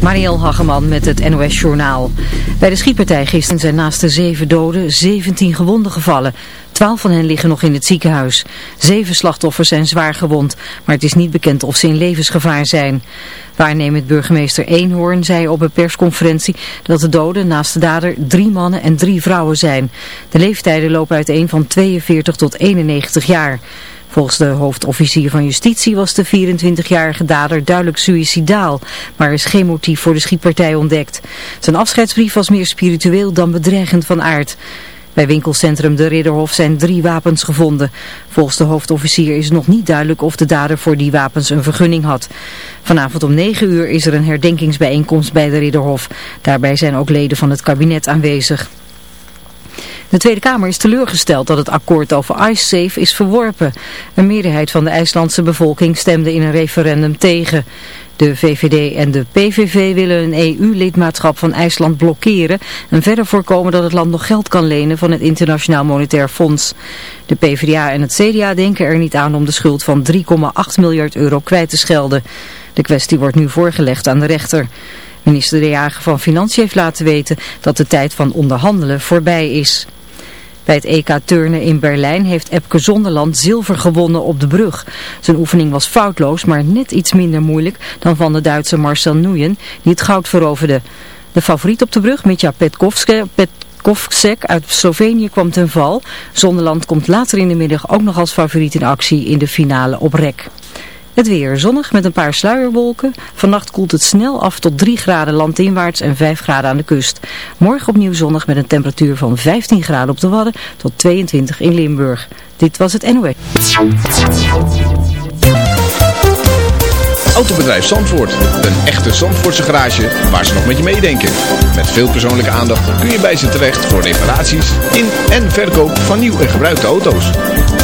Marielle Hageman met het NOS Journaal. Bij de schietpartij gisteren zijn naast de zeven doden 17 gewonden gevallen. Twaalf van hen liggen nog in het ziekenhuis. Zeven slachtoffers zijn zwaar gewond, maar het is niet bekend of ze in levensgevaar zijn. Waarnemend burgemeester Eenhoorn zei op een persconferentie dat de doden naast de dader drie mannen en drie vrouwen zijn. De leeftijden lopen uiteen van 42 tot 91 jaar. Volgens de hoofdofficier van justitie was de 24-jarige dader duidelijk suïcidaal, maar is geen motief voor de schietpartij ontdekt. Zijn afscheidsbrief was meer spiritueel dan bedreigend van aard. Bij winkelcentrum De Ridderhof zijn drie wapens gevonden. Volgens de hoofdofficier is nog niet duidelijk of de dader voor die wapens een vergunning had. Vanavond om 9 uur is er een herdenkingsbijeenkomst bij De Ridderhof. Daarbij zijn ook leden van het kabinet aanwezig. De Tweede Kamer is teleurgesteld dat het akkoord over IceSafe is verworpen. Een meerderheid van de IJslandse bevolking stemde in een referendum tegen. De VVD en de PVV willen een EU-lidmaatschap van IJsland blokkeren en verder voorkomen dat het land nog geld kan lenen van het Internationaal Monetair Fonds. De PvdA en het CDA denken er niet aan om de schuld van 3,8 miljard euro kwijt te schelden. De kwestie wordt nu voorgelegd aan de rechter. Minister De Jager van Financiën heeft laten weten dat de tijd van onderhandelen voorbij is. Bij het EK turnen in Berlijn heeft Epke Zonderland zilver gewonnen op de brug. Zijn oefening was foutloos, maar net iets minder moeilijk dan van de Duitse Marcel Nuyen, die het goud veroverde. De favoriet op de brug, Mitja Petkovsek uit Slovenië kwam ten val. Zonderland komt later in de middag ook nog als favoriet in actie in de finale op rek. Het weer zonnig met een paar sluierwolken. Vannacht koelt het snel af tot 3 graden landinwaarts en 5 graden aan de kust. Morgen opnieuw zonnig met een temperatuur van 15 graden op de Wadden tot 22 in Limburg. Dit was het NOS. Autobedrijf Zandvoort. Een echte Zandvoortse garage waar ze nog met je meedenken. Met veel persoonlijke aandacht kun je bij ze terecht voor reparaties in en verkoop van nieuw en gebruikte auto's.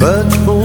But for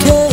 care.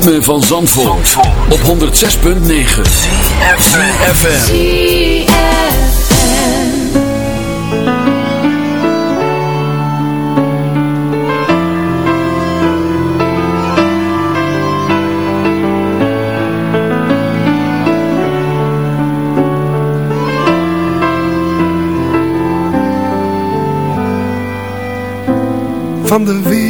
ritme van Zandvoort, Zandvoort. op 106.9 CFFM Van de wereld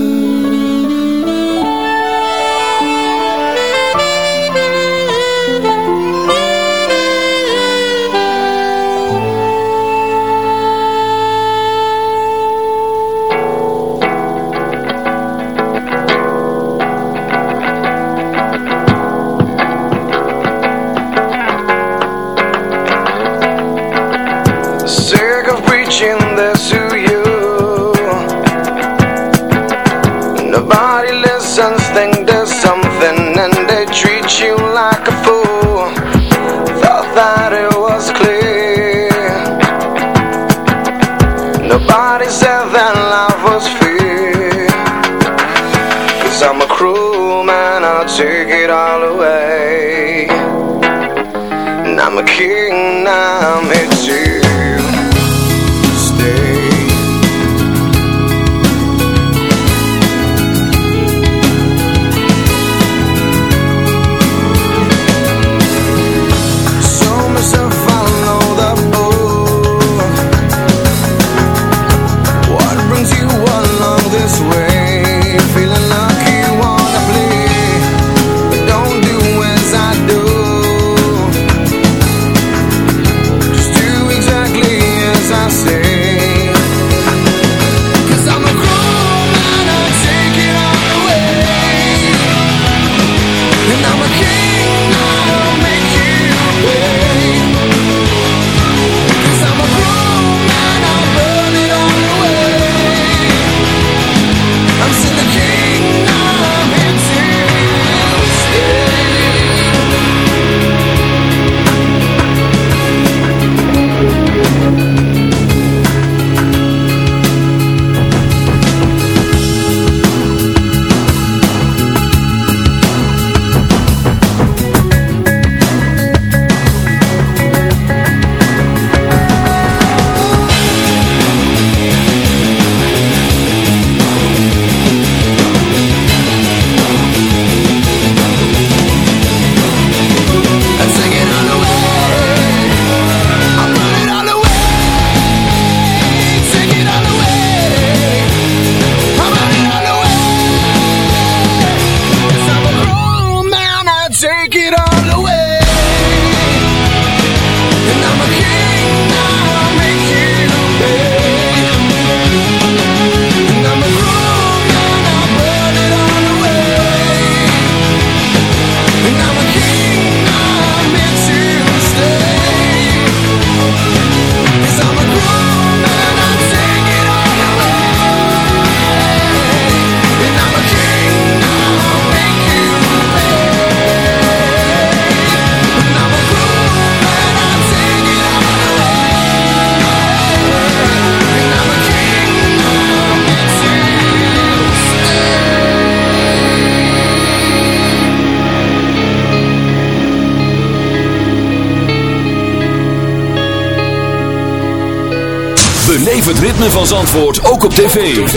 Beleef het ritme van Zandvoort ook op tv.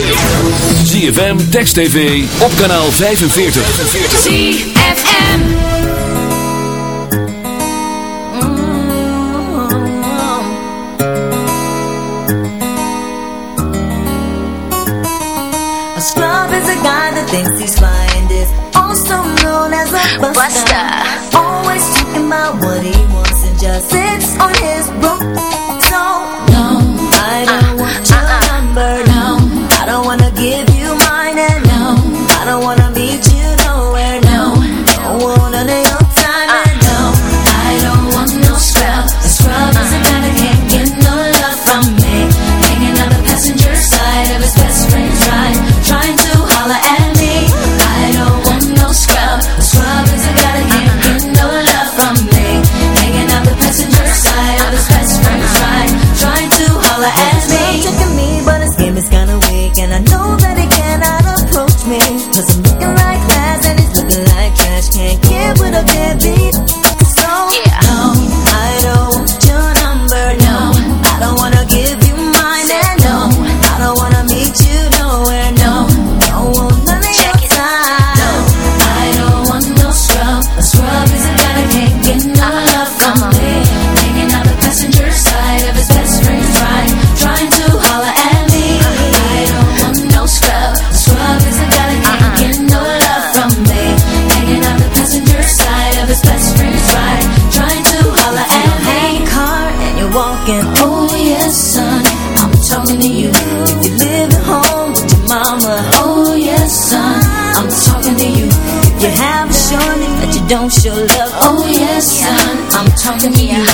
ZFM, Text TV, op kanaal 45. ZFM A scrub is a guy that thinks he's fine is also known as a buster. Always talking about what he wants and just sits on you. Home with your mama. Oh yes, son, I'm talking to you. If you haven't you don't show love. Oh yes, son, I'm talking to you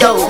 Go.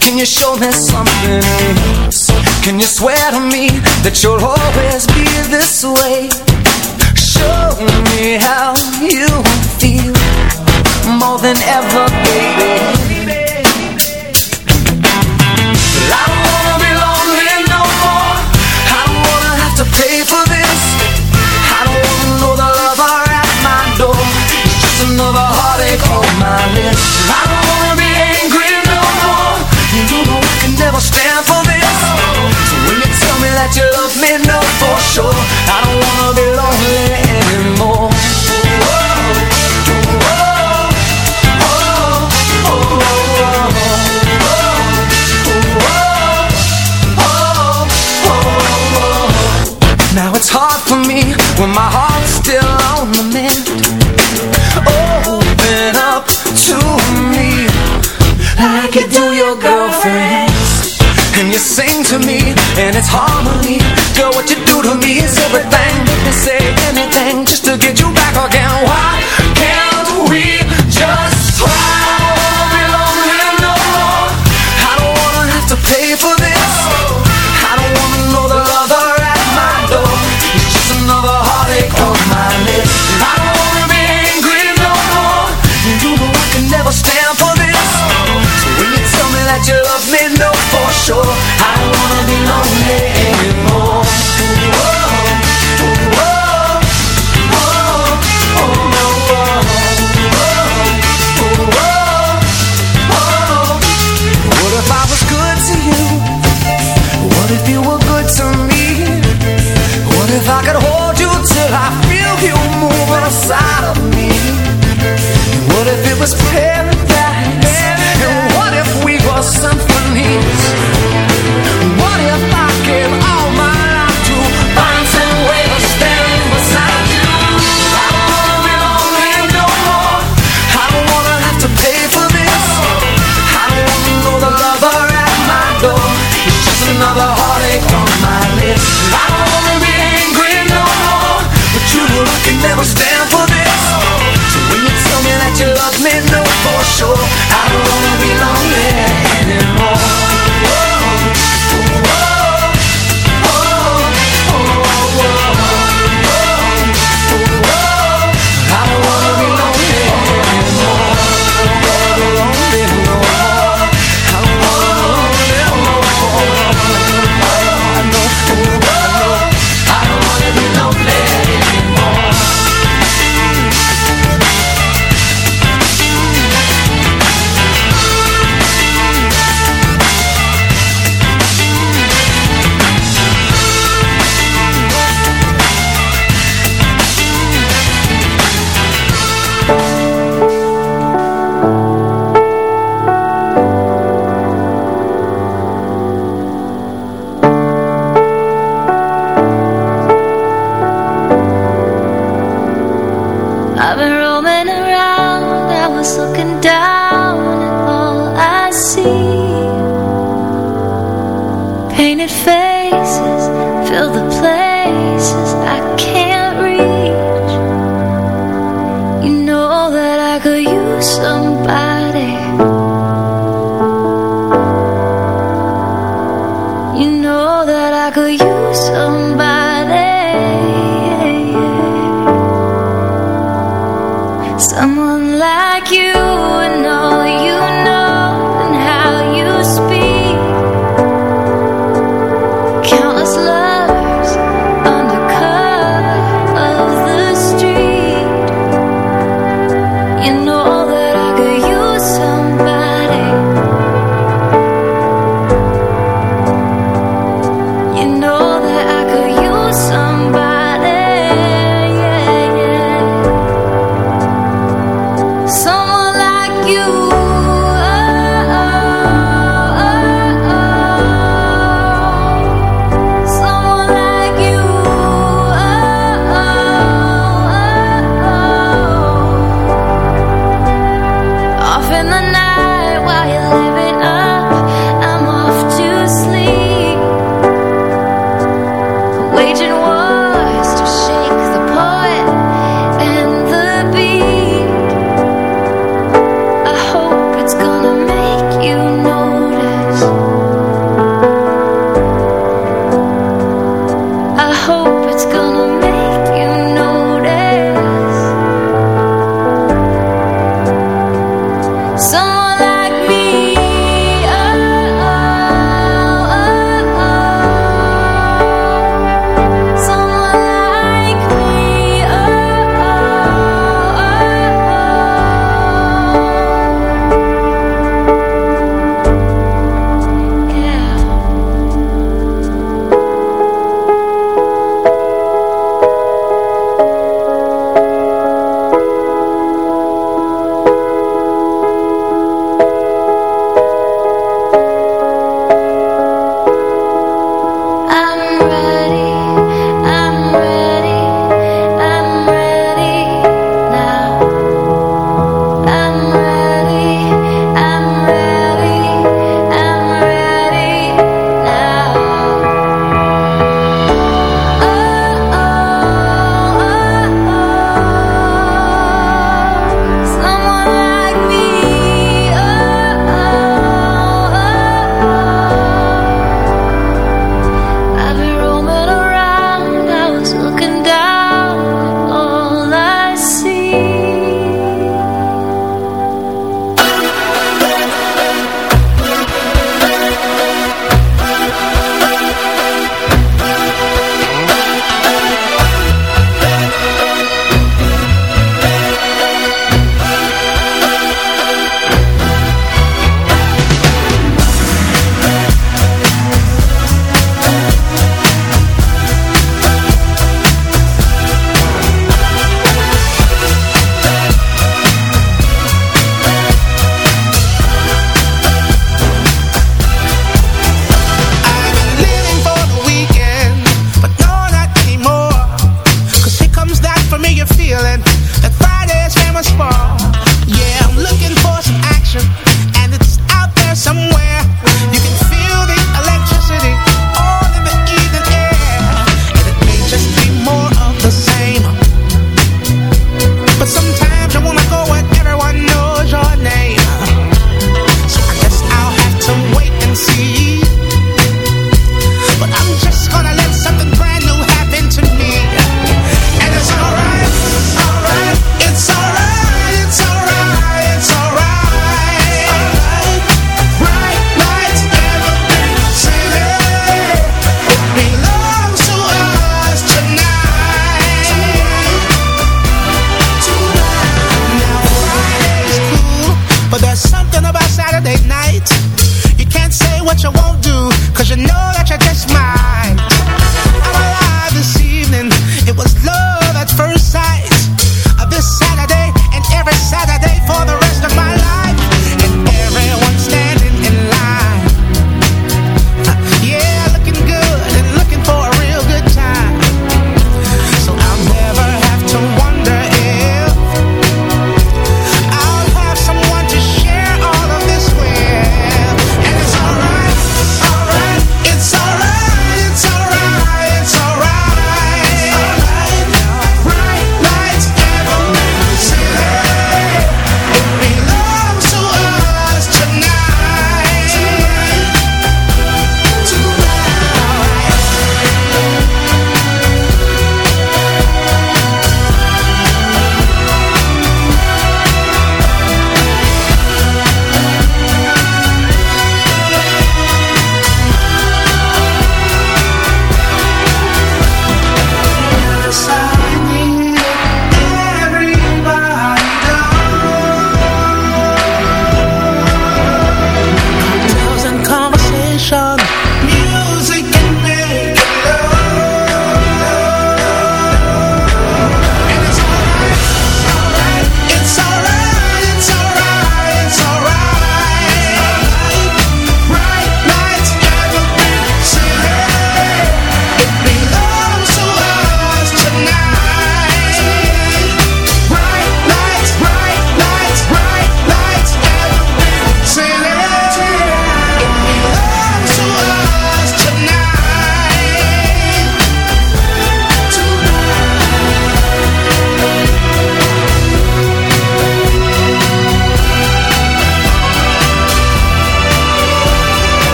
Can you show me something else? Can you swear to me that you'll always be this way? Show me how you feel more than ever, baby. I don't wanna be lonely no more. I don't wanna have to pay for this. I don't wanna know the lover at my door. It's just another heartache on my list. gonna stand for this. So when you tell me that you love me, know for sure I don't wanna be lonely anymore. Now it's hard for me when my heart's still on the mend. you sing to me And it's harmony. Girl, what you do to me is everything. They say anything just to get you back again. Why? perfect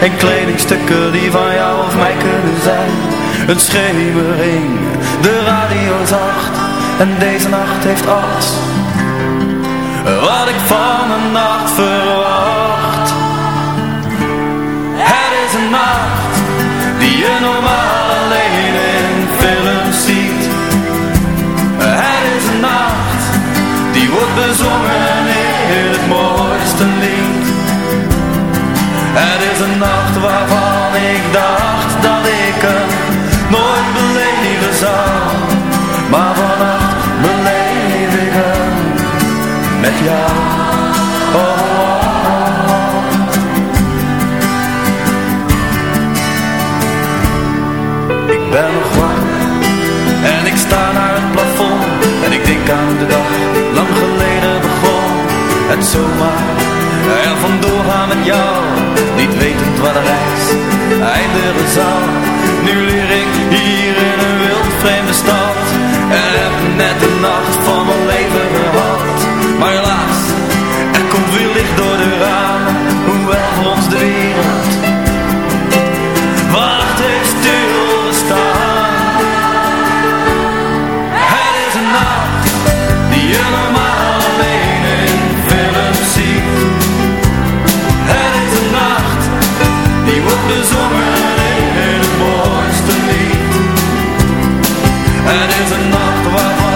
En kledingstukken die van jou of mij kunnen zijn. Een schemering, de radio zacht. En deze nacht heeft alles Wat ik Oh, oh, oh. Ik ben nog wakker en ik sta naar het plafond. En ik denk aan de dag, lang geleden begon. Het zomaar en vandoor gaan met jou. Niet wetend wat er reis eindigen zal. Nu leer ik hier in een wild vreemde stad. En heb net de nacht van Wacht de stil wacht. Het is een nacht die je normaal alleen in films ziet. Het is een nacht die wordt bezongen in het mooiste lied. Het is een nacht waarvan